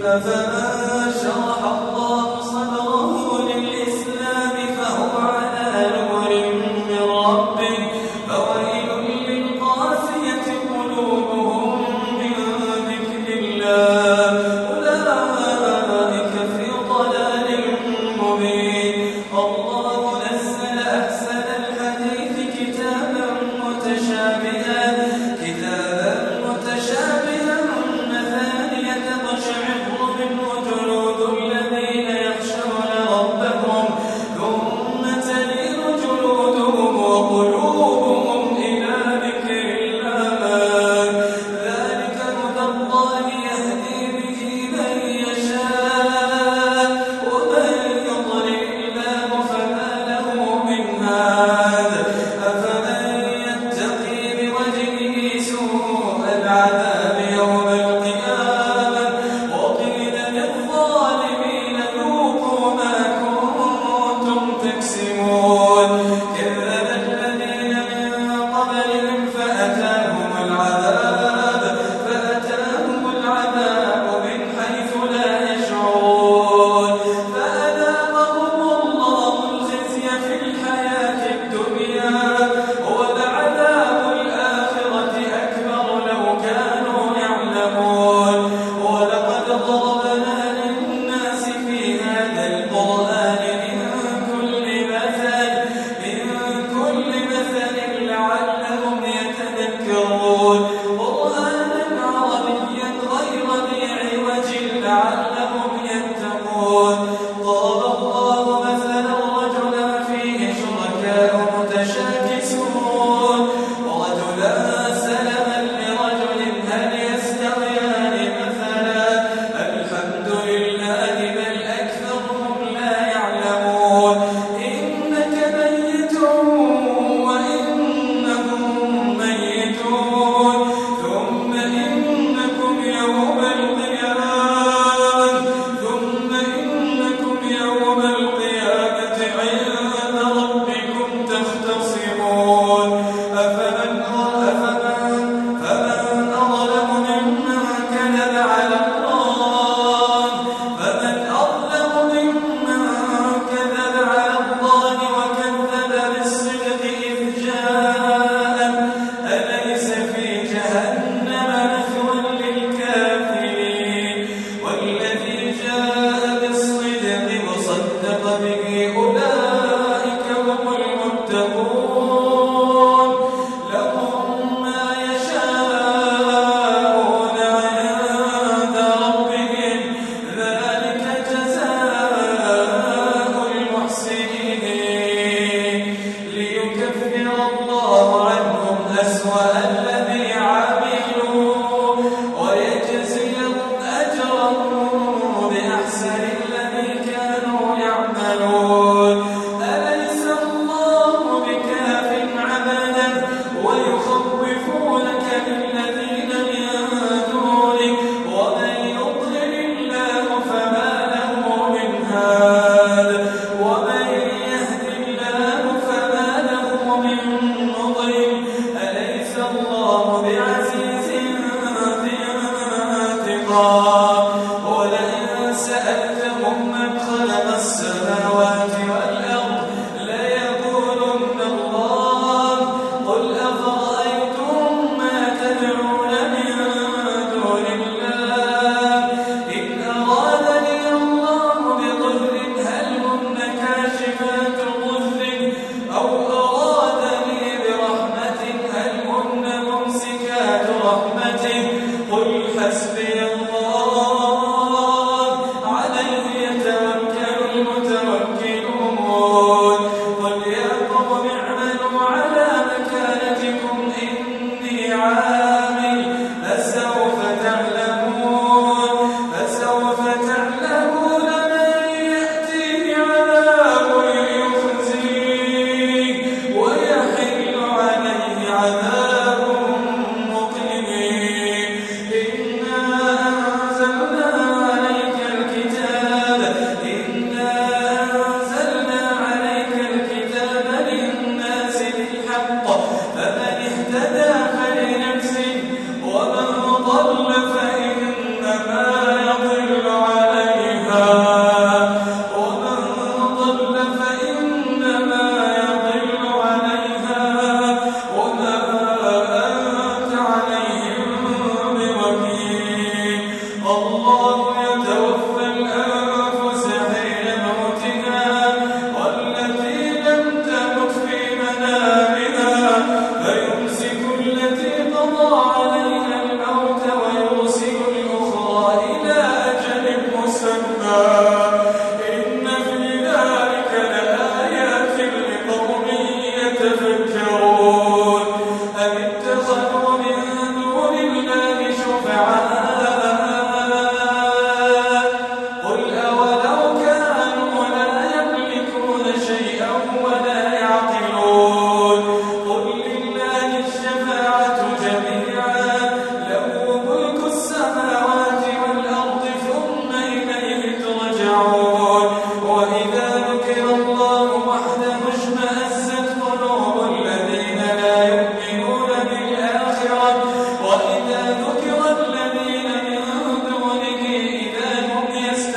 أفمن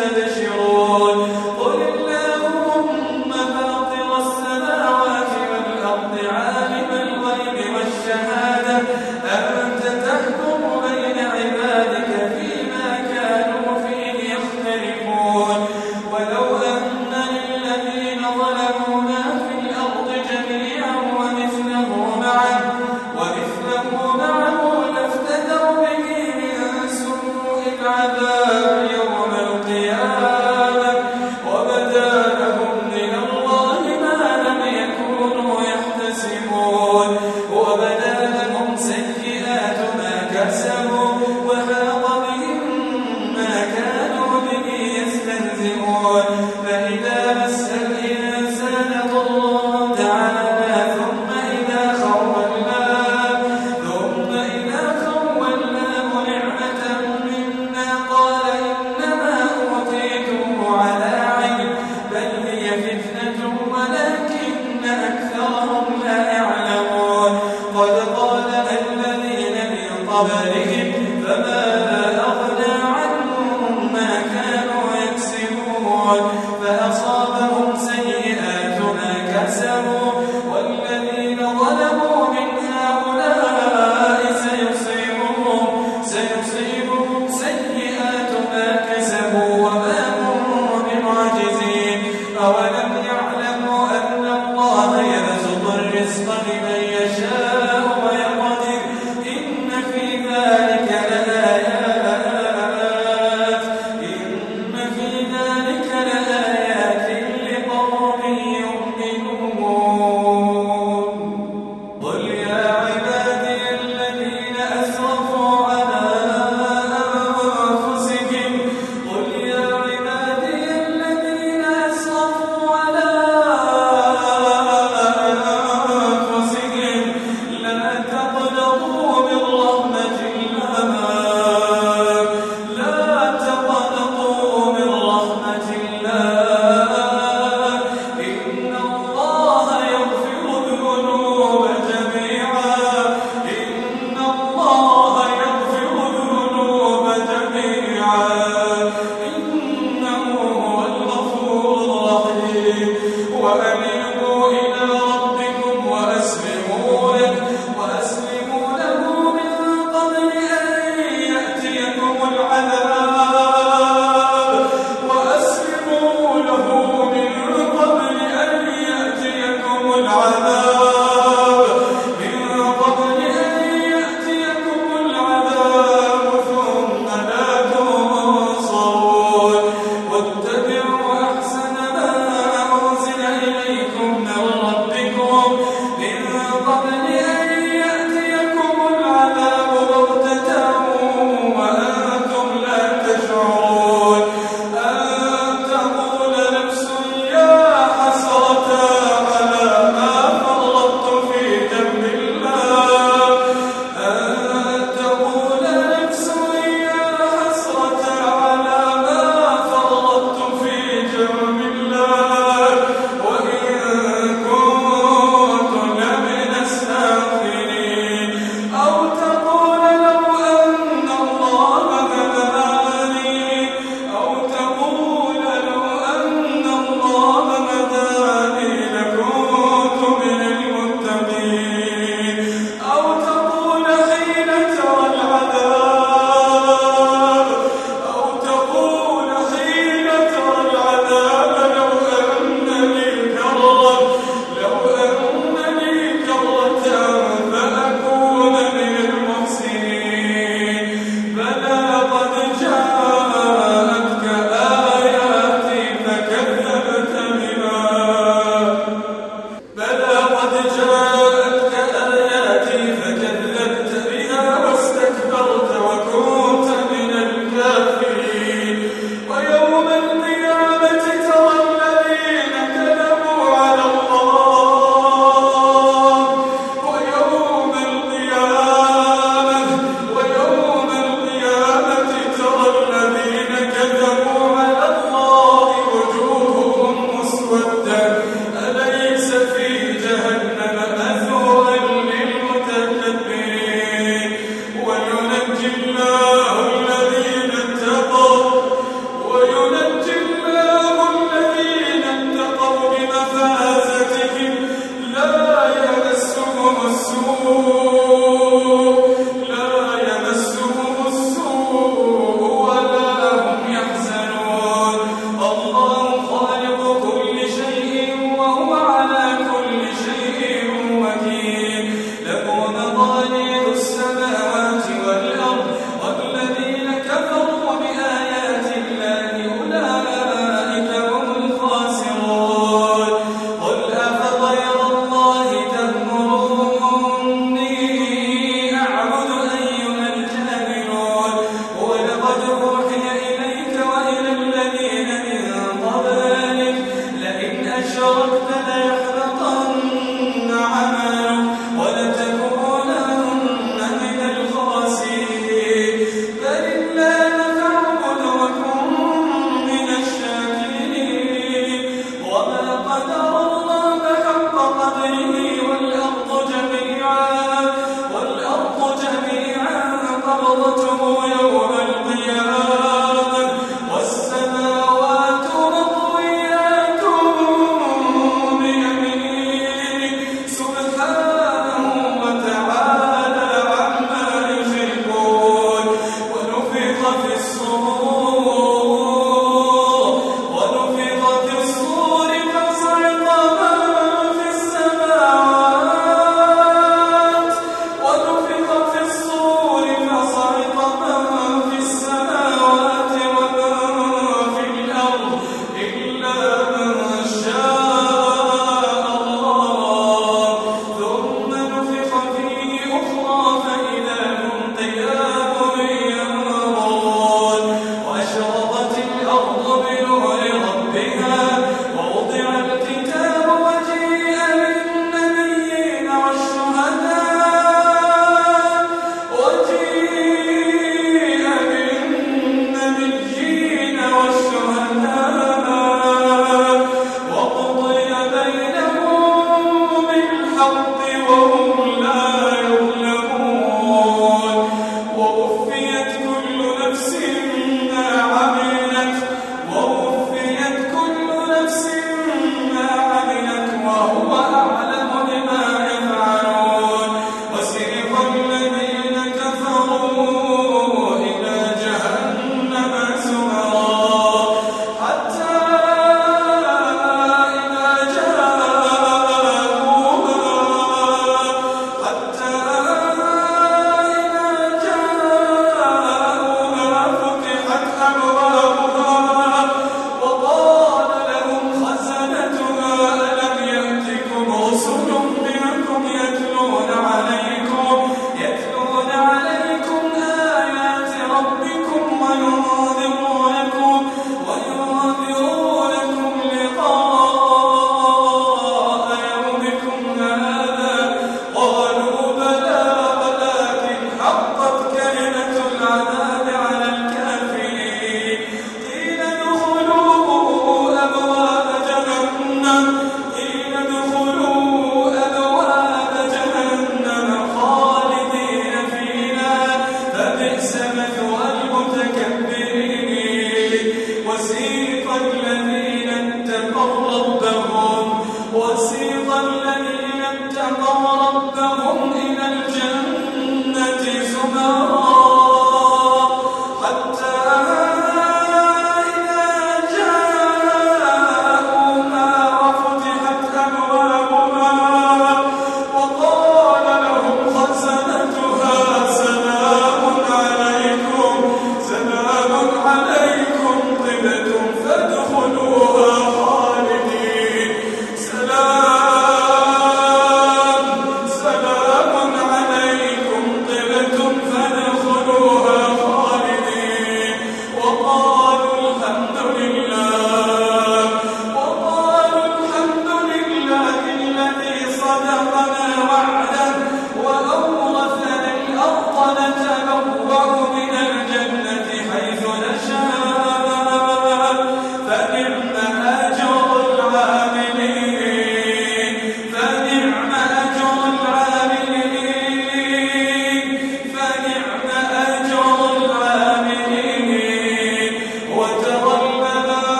وأن